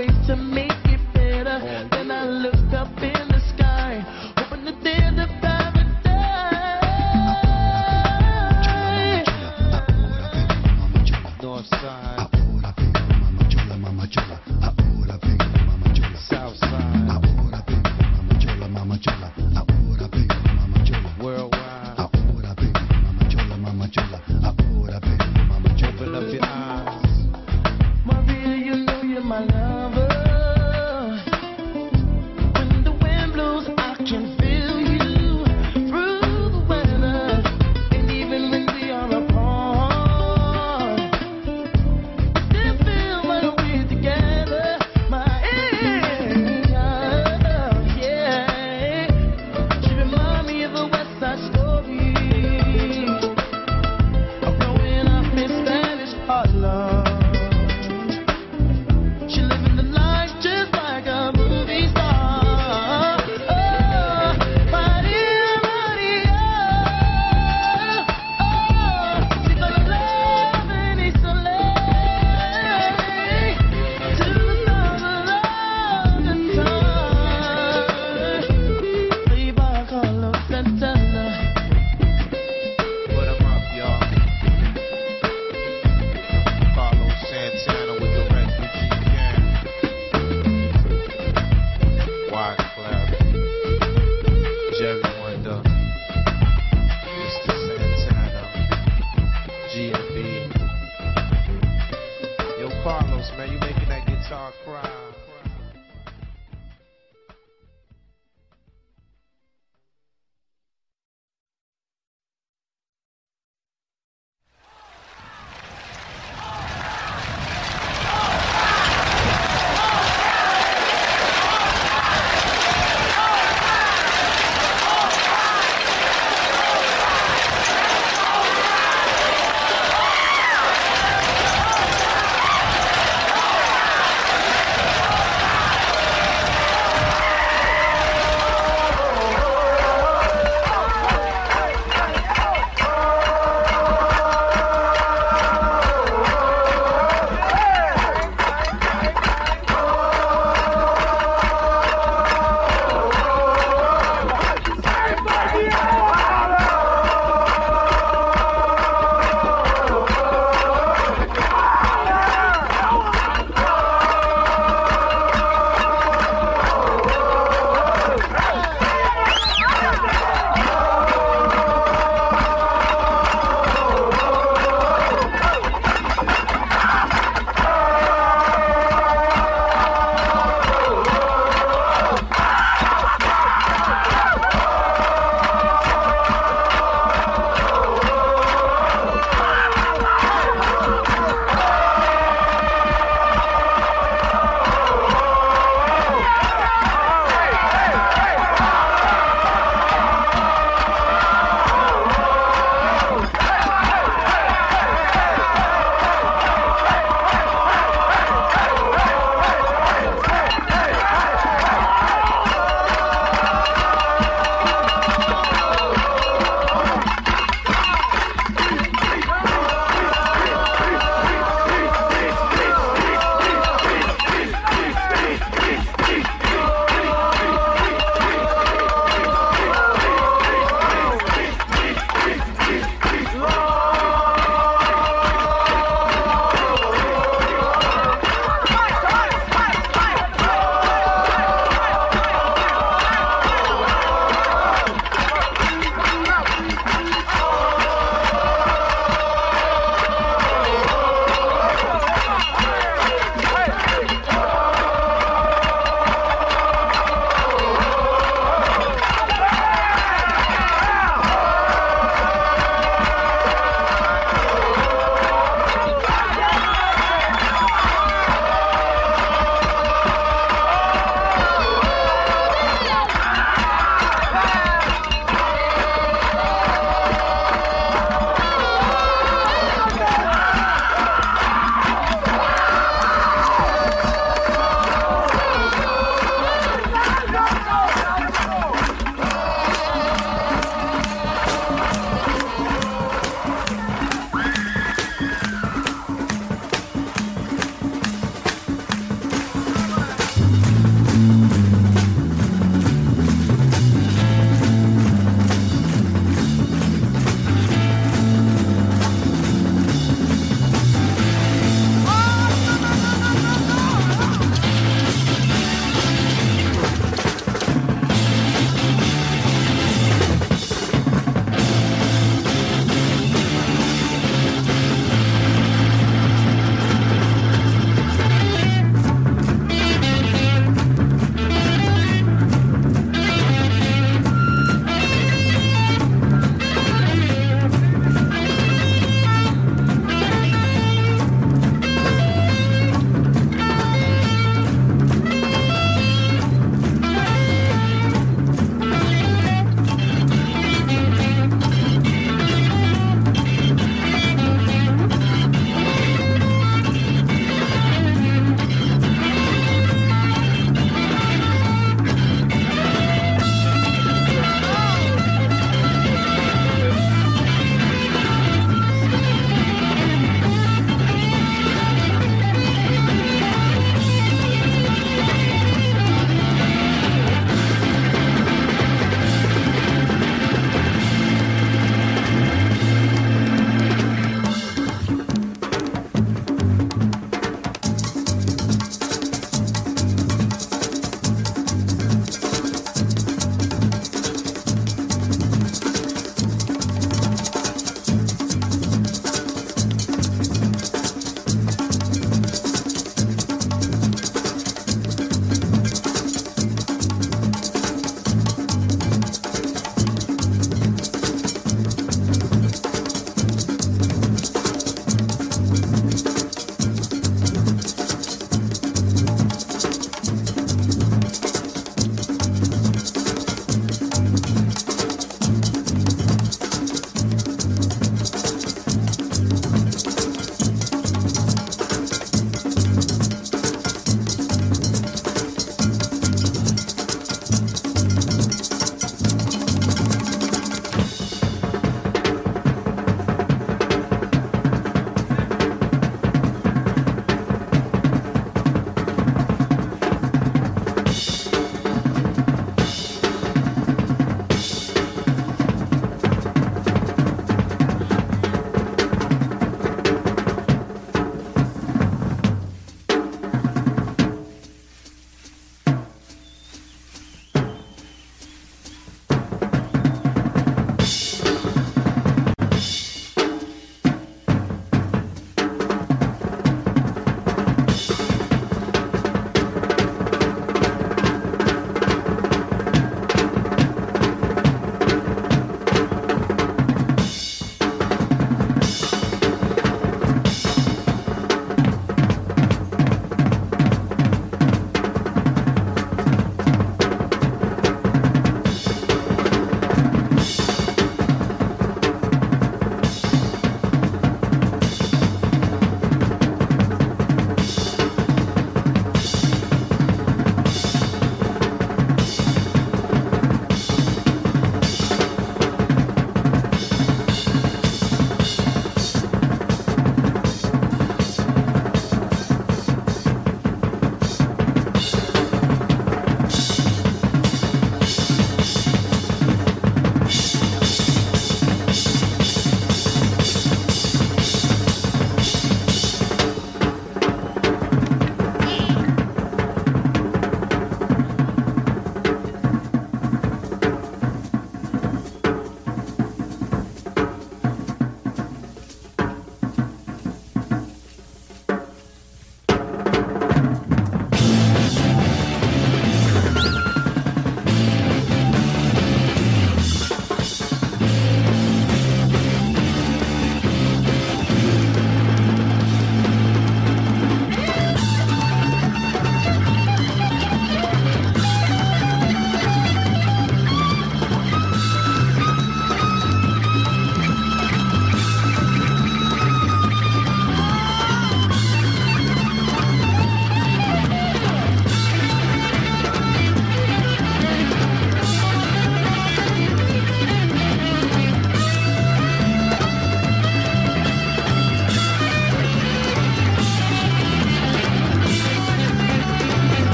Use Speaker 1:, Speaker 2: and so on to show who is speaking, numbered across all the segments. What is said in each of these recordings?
Speaker 1: ways to make it better. Oh, then. I look up in the sky, hoping that they're the paradise.
Speaker 2: North side.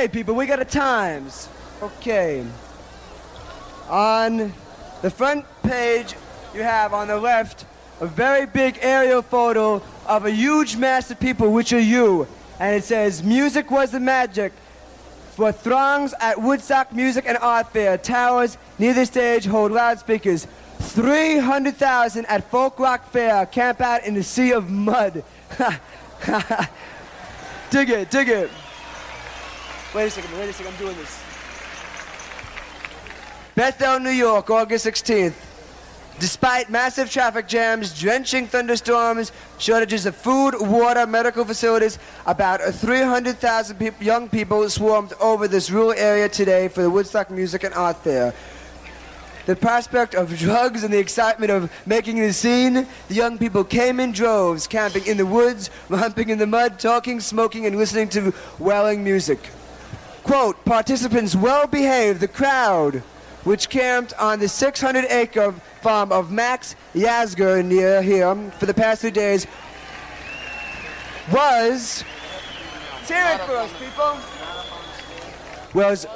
Speaker 3: Okay,
Speaker 4: people, we got a times. Okay. On the front page, you have on the left a very big aerial photo of a huge mass of people, which are you. And it says, Music was the magic for throngs at Woodstock Music and Art Fair. Towers near the stage hold loudspeakers. 300,000 at Folk Rock Fair camp out in the sea of mud. dig it, dig it. Wait a second, wait a second, I'm doing this. Bethel, New York, August 16th. Despite massive traffic jams, drenching thunderstorms, shortages of food, water, medical facilities, about 300,000 peop- young people swarmed over this rural area today for the Woodstock Music and Art Fair. The prospect of drugs and the excitement of making the scene, the young people came in droves, camping in the woods, romping in the mud, talking, smoking, and listening to wailing music. Quote, participants well behaved, the crowd, which camped on the 600 acre farm of Max Yasgur near here for the past three days, was, let's it for us, people, was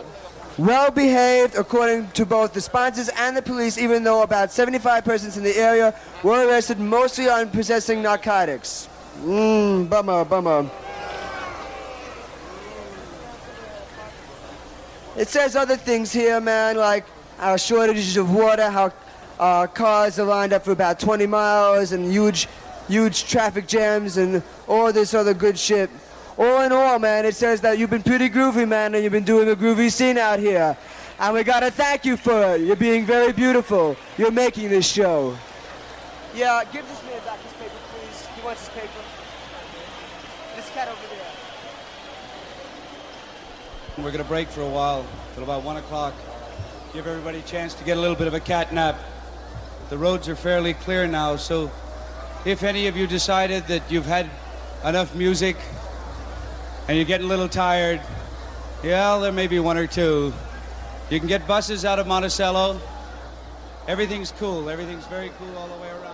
Speaker 4: well behaved according to both the sponsors and the police, even though about 75 persons in the area were arrested mostly on possessing narcotics. Mmm, bummer, bummer. It says other things here, man, like our shortages of water, how uh, cars are lined up for about 20 miles, and huge, huge traffic jams, and all this other good shit. All in all, man, it says that you've been pretty groovy, man, and you've been doing a groovy scene out here. And we gotta thank you for it. You're being very beautiful. You're making this show. Yeah, give this man back his paper, please. He wants his paper. This cat over there.
Speaker 5: We're going to break for a while till about one o'clock. Give everybody a chance to get a little bit of a cat nap. The roads are fairly clear now, so if any of you decided that you've had enough music and you're getting a little tired, yeah, there may be one or two. You can get buses out of Monticello. Everything's cool. Everything's very cool all the way around.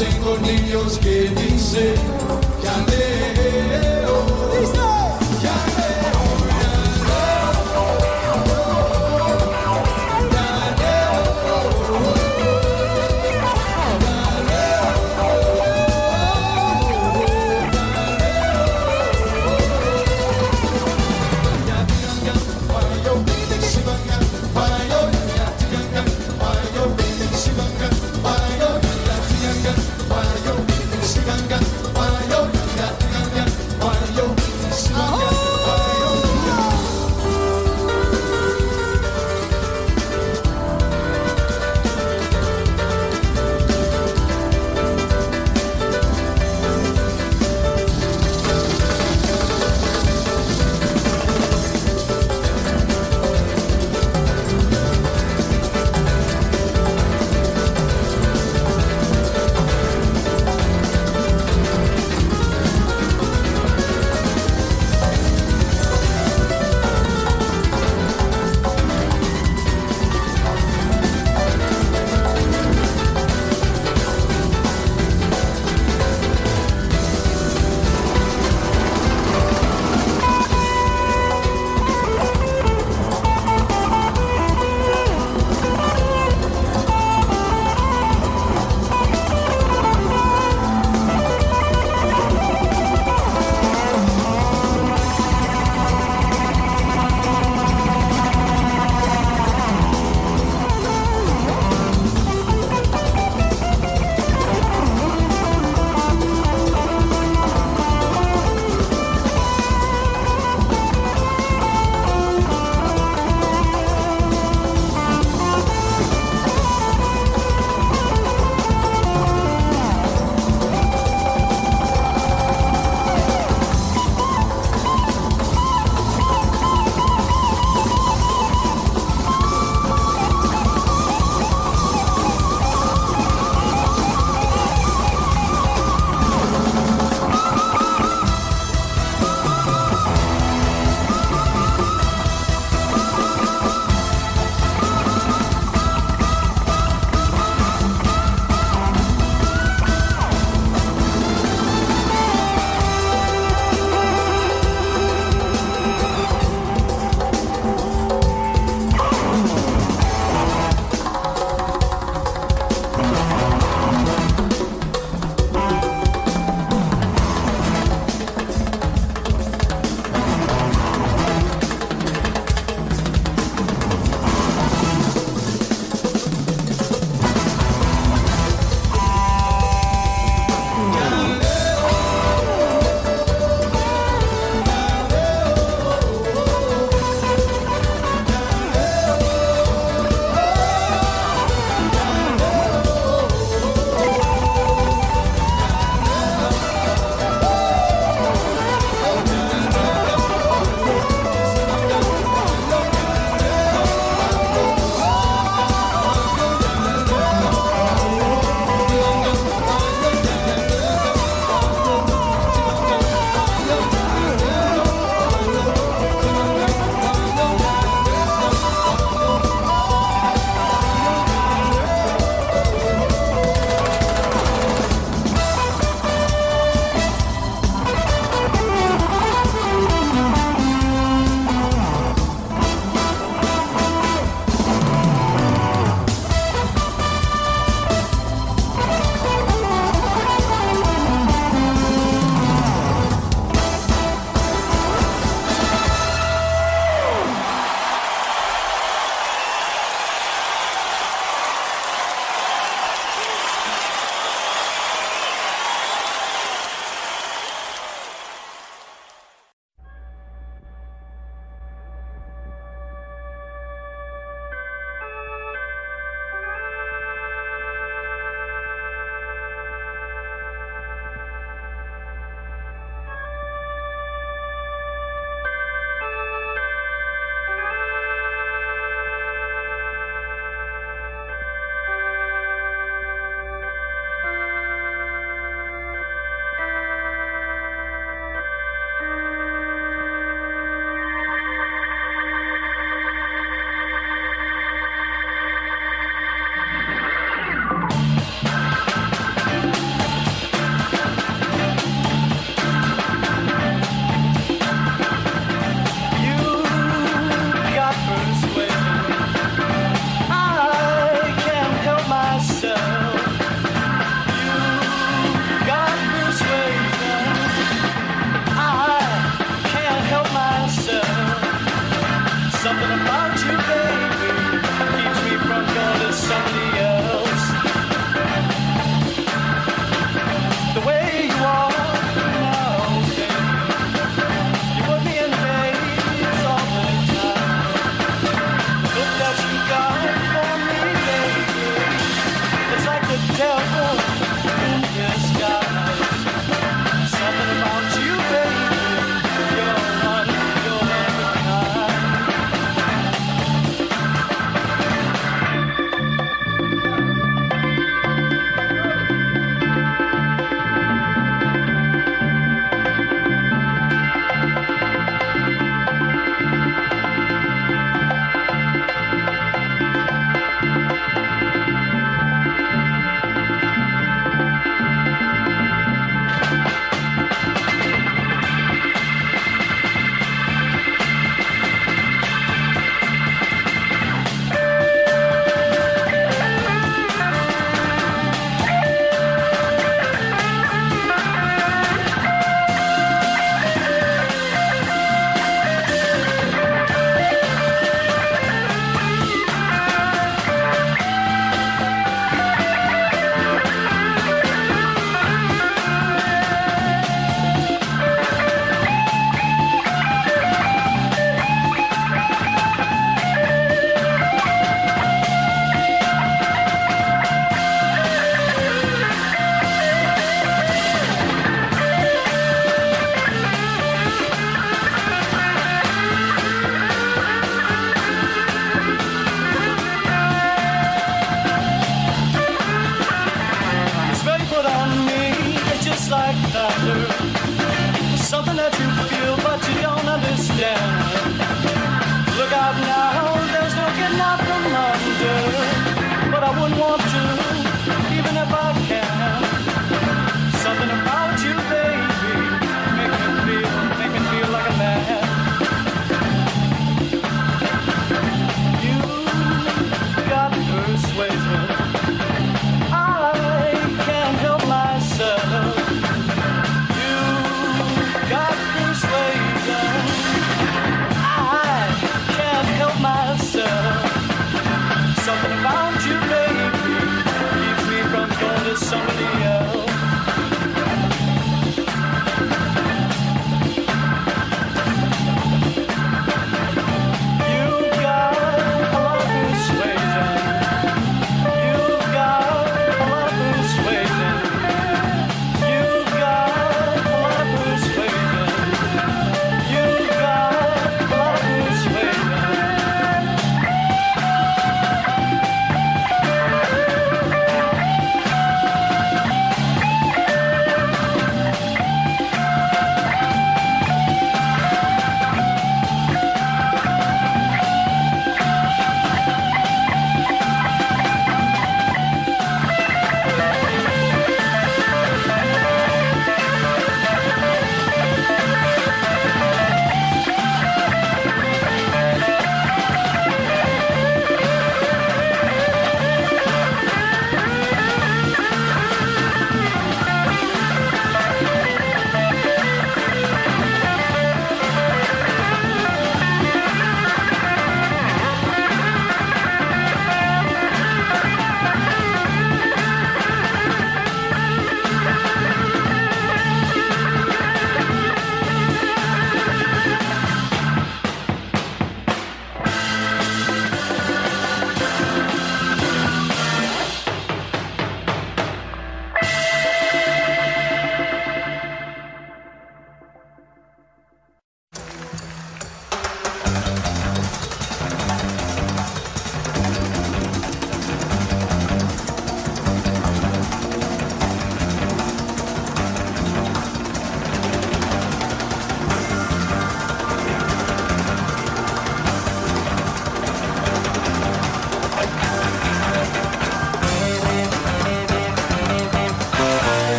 Speaker 6: Tengo niños que dicen, ya